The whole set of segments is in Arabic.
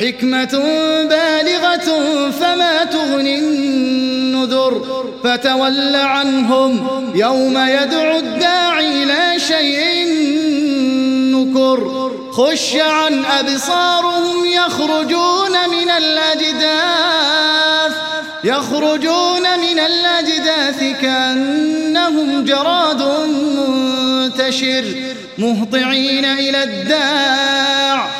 حكمة بالغة فما تغني النذر فتول عنهم يوم يدعو الداعي لا شيء نكر. خش عن أبصارهم يخرجون من الأجداث يخرجون من الأجداث كأنهم جراد منتشر مهطعين إلى الداع.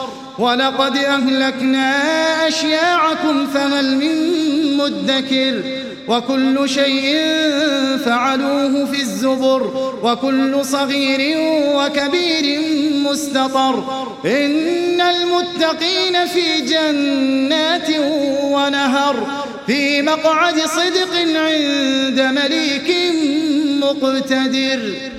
وَلَقَدْ أَهْلَكْنَا أَشْيَاعَكُمْ فَهَلْ مِن مُّدَّكِرٍ وَكُلُّ شَيْءٍ فَعَلُوهُ فِي الزُّبُرِ وَكُلُّ صَغِيرٍ وَكَبِيرٍ مُسْتَطَرٍ إِنَّ الْمُتَّقِينَ فِي جَنَّاتٍ وَنَهَرٍ فِي مَقْعَدِ صِدْقٍ عِندَ مَلِيكٍ مُقْتَدِرٍ